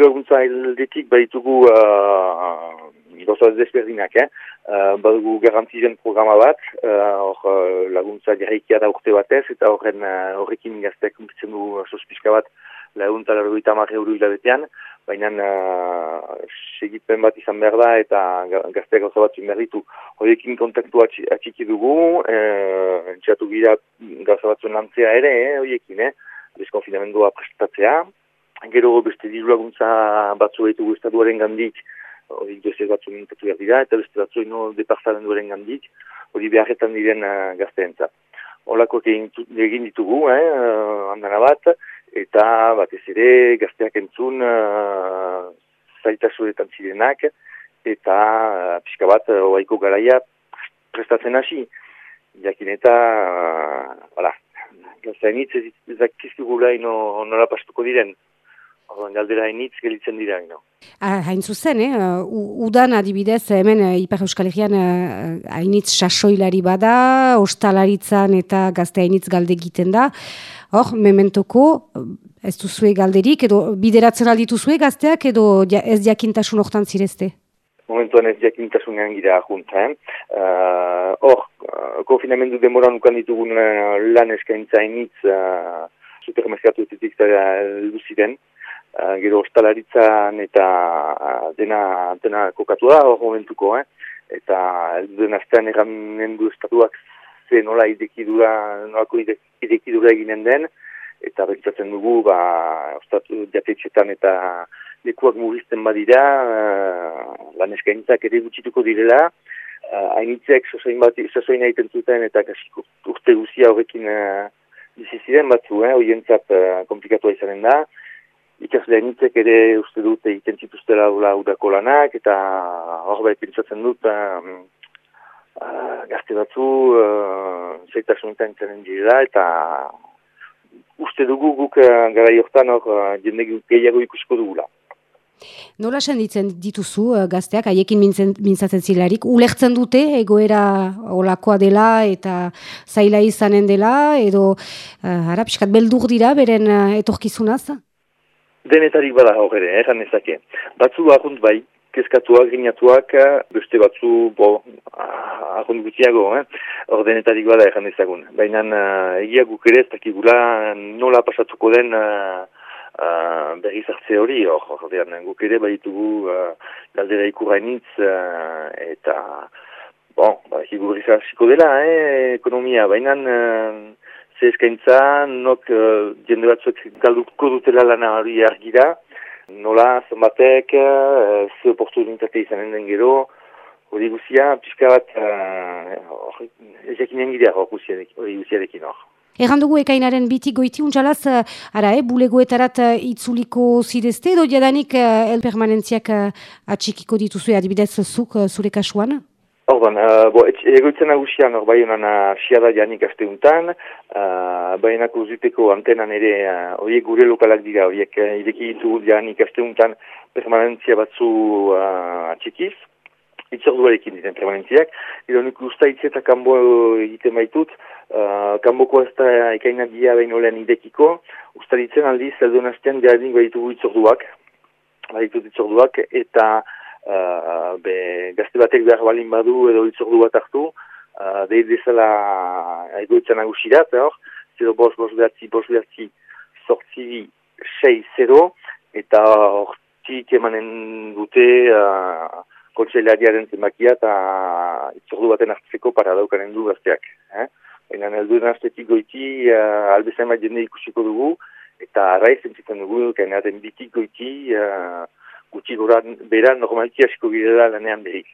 laguntza aldetik baitugu uh, gauza desberdinak, eh? Uh, badugu garantizen programa bat, hor uh, laguntza jarraikia da urte batez, eta horren uh, horrekin gazteak kumpitzen du sospizka bat laguntza largoita marre euro hilabetean, baina uh, segitzen bat izan behar da eta gazteak gauza bat behar ditu. Horiekin kontaktu atxiki dugu, uh, entxatu gira gauza batzuen lantzea ere, eh, horiekin, eh? deskonfinamendua prestatzea, gero beste diru laguntza batzu behitugu estatuaren gandik, hori doze batzu mintatu behar dira, eta beste batzu ino departamentuaren gandik, hori beharretan diren uh, gazteentzat. Olako egin ditugu, eh, uh, bat, eta batez ere gazteak entzun uh, zaitasuretan zirenak eta uh, pixka bat oaiko garaia prestatzen hasi. Jakin eta, uh, gaztean hitz ezak kizkigula ino nola pastuko diren. Orduan, galdera hainitz gelitzen dira, ino. Ah, hain zuzen, eh? udan adibidez, hemen uh, Ipar Euskal Herrian hainitz sasoilari bada, ostalaritzan eta gazte hainitz galde egiten da. Hor, mementoko, ez duzue galderik, edo bideratzen aldituzue gazteak, edo ez jakintasun hortan zirezte? Momentuan ez jakintasun egan gira junta, eh? Hor, uh, konfinamendu demoran ukan ditugun uh, lan eskaintza initz uh, supermerkatu etetik zara luziren. Uh, gero ostalaritzan eta uh, dena, dena kokatu da momentuko, eh? eta den astean egan estatuak ze nola idekidura, nolako idekidura eginen den, eta bertzatzen dugu, ba, ostatu jatetxetan eta lekuak mugizten badira, uh, lan eskaintzak ere gutxituko direla, uh, hainitzeak zozoin bat, zozoin egiten zuten, eta kasiko urte guzia horrekin uh, biziziren batzu, eh, oientzat uh, komplikatua izanen da, ikasle hainitzek ere uste dut egiten zituztela udako lanak, eta hor behar pentsatzen dut, uh, gazte batzu uh, zaitasunetan izanen direla eta uste dugu guk uh, gara jortan hor uh, jende gehiago ikusiko dugula. Nola senditzen dituzu gazteak, haiekin mintzatzen zilarik, ulertzen dute egoera olakoa dela eta zaila izanen dela, edo uh, ara, beldur dira beren uh, etorkizunaz? Denetarik bada hor ere, erran ezake. Batzu ahunt bai, kezkatuak, ginatuak, beste batzu, bo, ahond gutiago, eh? ordenetarik bada erran ezagun. Baina uh, egia guk ere ez dakigula nola pasatuko den uh, uh, berri zartze hori, hor, ordean guk ere baitugu uh, galdera ikurainitz uh, eta, bon, ba, zartiko dela, eh, ekonomia, baina uh, ze eskaintza, nok uh, jende batzuek galduko dutela lana hori argira, nola, zenbatek, uh, ze oportunitate izanen den gero, hori guzia, pixka bat, uh, ez jakin engidea hori guziarekin hor. Egan dugu ekainaren bitik goiti untxalaz, ara, eh, bulegoetarat itzuliko zidezte, edo jadanik uh, elpermanentziak uh, atxikiko dituzu, adibidez zuk uh, zure kasuan? Orban, uh, bo, egoitzen agusian hor bai honan siada janik asteuntan, uh, bai zuteko antenan ere, horiek uh, gure lokalak dira, horiek uh, ireki ditu janik asteuntan permanentzia batzu uh, atxikiz, itzorduarekin diren permanentziak, edo nik usta itzeta kanbo egiten baitut, uh, kanboko ez da ekainak dia behin olean idekiko, usta ditzen aldiz, eldon hastean janik baitugu itzorduak, baitut itzorduak, eta uh, be, gazte batek behar balin badu edo itzordu bat hartu, uh, dehi dezala egoitzen agusirat, hor, zero bos, bos behatzi, bos behatzi, sortzi, sei, zero, eta hortik emanen dute uh, kontseilariaren zenbakia eta itzordu baten hartzeko para daukanen du gazteak. Eh? Baina heldu astetik goiti uh, albezain bat jende ikusiko dugu, eta arraiz entzitzen dugu, kainaten bitik goiti, uh, gutxi gora bera normalki asko bidea lanean berik.